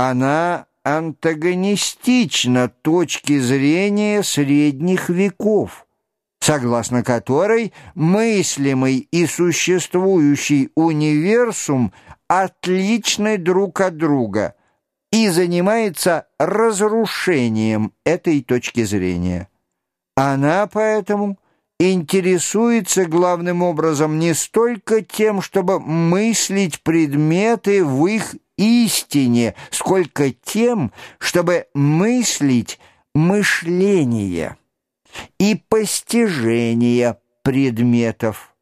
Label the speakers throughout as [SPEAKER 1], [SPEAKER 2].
[SPEAKER 1] Она антагонистична точке зрения средних веков, согласно которой мыслимый и существующий универсум отличны друг от друга и занимается разрушением этой точки зрения. Она поэтому интересуется главным образом не столько тем, чтобы мыслить предметы в их истине, сколько тем, чтобы мыслить мышление и постижение предметов.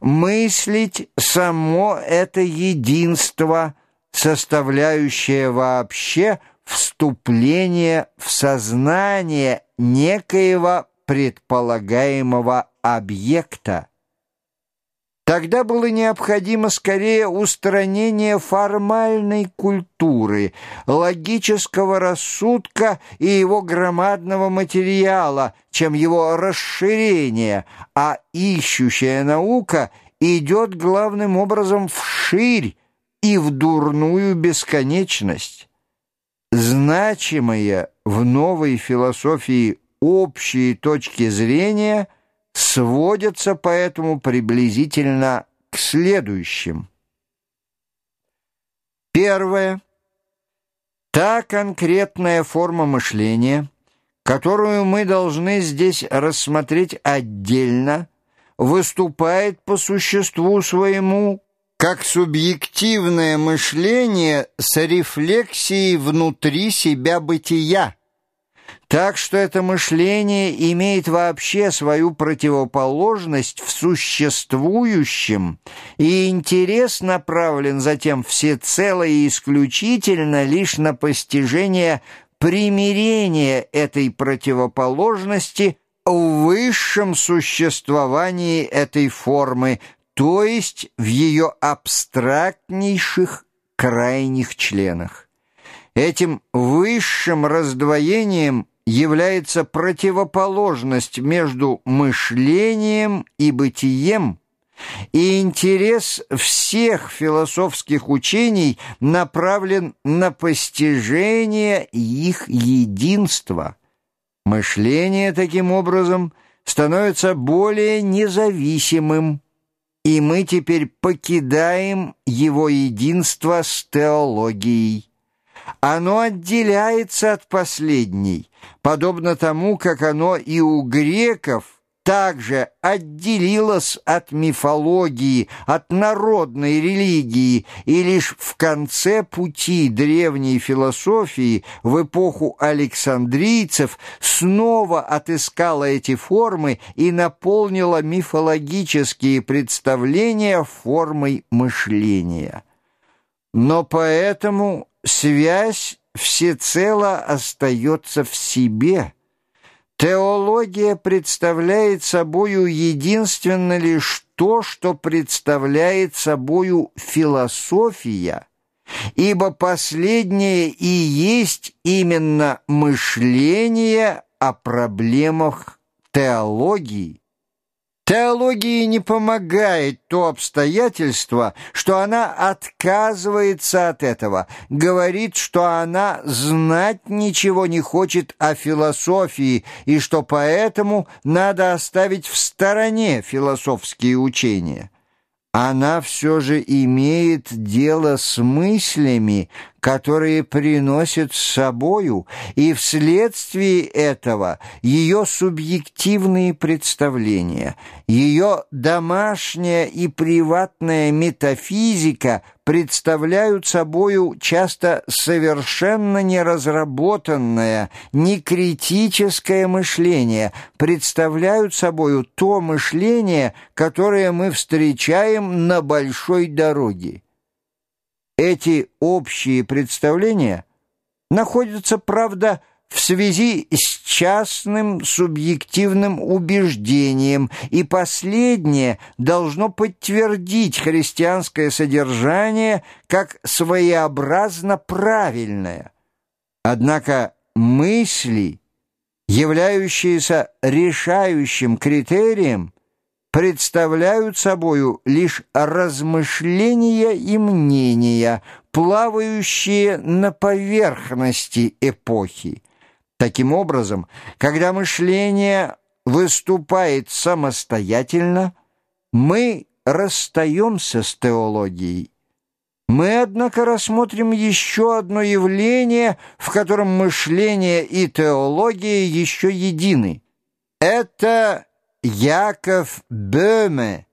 [SPEAKER 1] Мыслить само это единство, составляющее вообще вступление в сознание некоего предполагаемого объекта. Тогда было необходимо скорее устранение формальной культуры, логического рассудка и его громадного материала, чем его расширение, а ищущая наука идет главным образом вширь и в дурную бесконечность. Значимое в новой философии общие точки зрения – сводятся поэтому приблизительно к следующим. Первое. Та конкретная форма мышления, которую мы должны здесь рассмотреть отдельно, выступает по существу своему как субъективное мышление с рефлексией внутри себя бытия, так что это мышление имеет вообще свою противоположность в существующем, и интерес направлен затем всецело и исключительно лишь на постижение примирения этой противоположности в высшем существовании этой формы, то есть в ее абстрактнейших крайних членах. Этим высшим раздвоением является противоположность между мышлением и бытием, и интерес всех философских учений направлен на постижение их единства. Мышление, таким образом, становится более независимым, и мы теперь покидаем его единство с теологией. Оно отделяется от последней, подобно тому, как оно и у греков также отделилось от мифологии, от народной религии, и лишь в конце пути древней философии, в эпоху александрийцев, снова отыскала эти формы и наполнила мифологические представления формой мышления. Но поэтому связь всецело остается в себе. Теология представляет собою единственно лишь то, что представляет собою философия, ибо последнее и есть именно мышление о проблемах теологии. Теологии не помогает то обстоятельство, что она отказывается от этого, говорит, что она знать ничего не хочет о философии и что поэтому надо оставить в стороне философские учения. Она все же имеет дело с мыслями, которые приносят с собою, и вследствие этого ее субъективные представления, ее домашняя и приватная метафизика представляют собою часто совершенно неразработанное, некритическое мышление, представляют собою то мышление, которое мы встречаем на большой дороге. Эти общие представления находятся, правда, в связи с частным субъективным убеждением, и последнее должно подтвердить христианское содержание как своеобразно правильное. Однако мысли, являющиеся решающим критерием, представляют собою лишь размышления и мнения, плавающие на поверхности эпохи. Таким образом, когда мышление выступает самостоятельно, мы расстаемся с теологией. Мы, однако, рассмотрим еще одно явление, в котором мышление и теология еще едины. Это Яков Бöhme,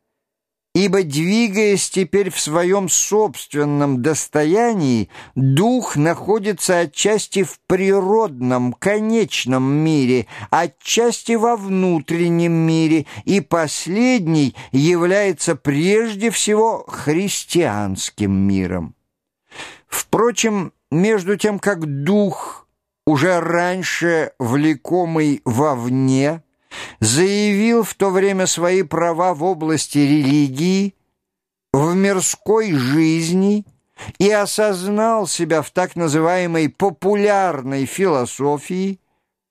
[SPEAKER 1] ибо, двигаясь теперь в своем собственном достоянии, дух находится отчасти в природном, конечном мире, отчасти во внутреннем мире, и последний является прежде всего христианским миром. Впрочем, между тем, как дух, уже раньше влекомый вовне, заявил в то время свои права в области религии, в мирской жизни и осознал себя в так называемой популярной философии,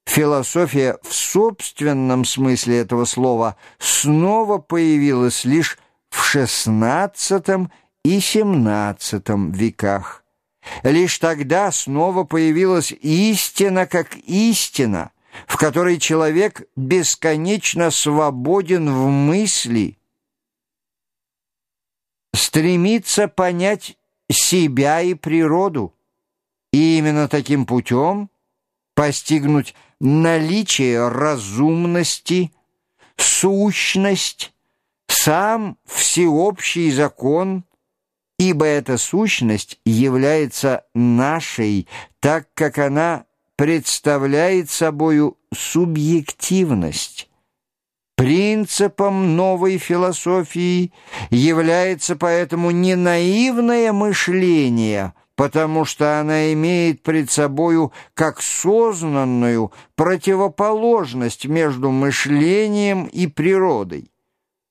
[SPEAKER 1] философия в собственном смысле этого слова снова появилась лишь в XVI и XVII веках. Лишь тогда снова появилась истина как истина, в которой человек бесконечно свободен в мысли, стремится понять себя и природу, и именно таким путем постигнуть наличие разумности, сущность, сам всеобщий закон, ибо эта сущность является нашей, так как она представляет собою субъективность. Принципом новой философии является поэтому не наивное мышление, потому что она имеет пред собою как сознанную противоположность между мышлением и природой.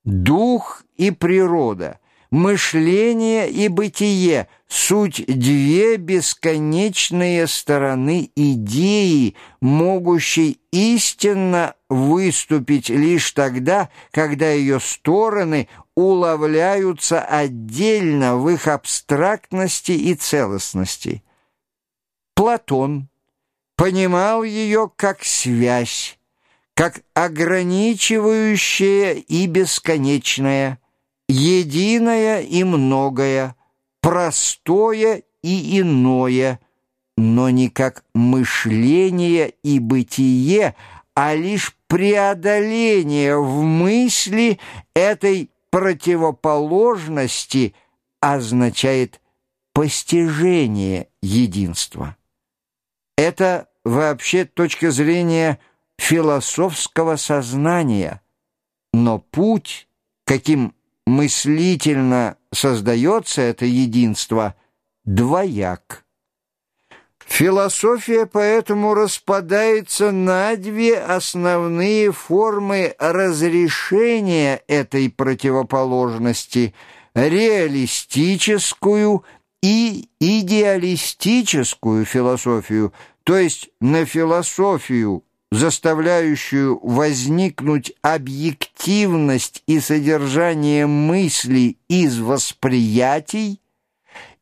[SPEAKER 1] Дух и природа – Мышление и бытие — суть две бесконечные стороны идеи, могущей истинно выступить лишь тогда, когда ее стороны уловляются отдельно в их абстрактности и целостности. Платон понимал ее как связь, как ограничивающее и бесконечное – единое и многое, простое и иное, но не как мышление и бытие, а лишь преодоление в мысли этой противоположности означает постижение единства. Это вообще точка зрения философского сознания, но путь, каким мыслительно создается это единство, двояк. Философия поэтому распадается на две основные формы разрешения этой противоположности – реалистическую и идеалистическую философию, то есть на философию заставляющую возникнуть объективность и содержание мысли из восприятий,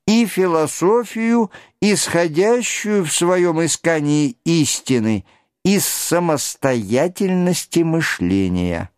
[SPEAKER 1] и философию, исходящую в своем искании истины из самостоятельности мышления.